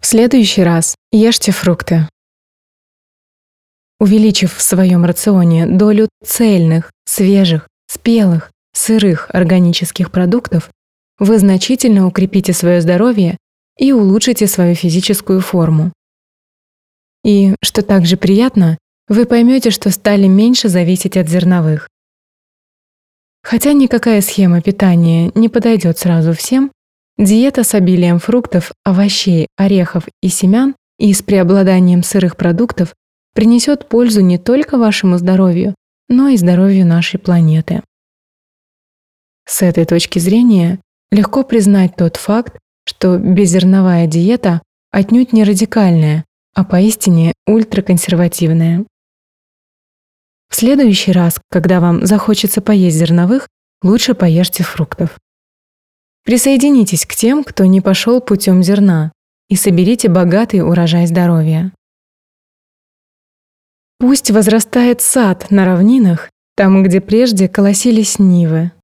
В следующий раз ешьте фрукты. Увеличив в своем рационе долю цельных, свежих, спелых, сырых органических продуктов, вы значительно укрепите свое здоровье и улучшите свою физическую форму. И, что также приятно, вы поймете, что стали меньше зависеть от зерновых. Хотя никакая схема питания не подойдет сразу всем, Диета с обилием фруктов, овощей, орехов и семян и с преобладанием сырых продуктов принесет пользу не только вашему здоровью, но и здоровью нашей планеты. С этой точки зрения легко признать тот факт, что беззерновая диета отнюдь не радикальная, а поистине ультраконсервативная. В следующий раз, когда вам захочется поесть зерновых, лучше поешьте фруктов. Присоединитесь к тем, кто не пошел путем зерна, и соберите богатый урожай здоровья. Пусть возрастает сад на равнинах, там, где прежде колосились нивы.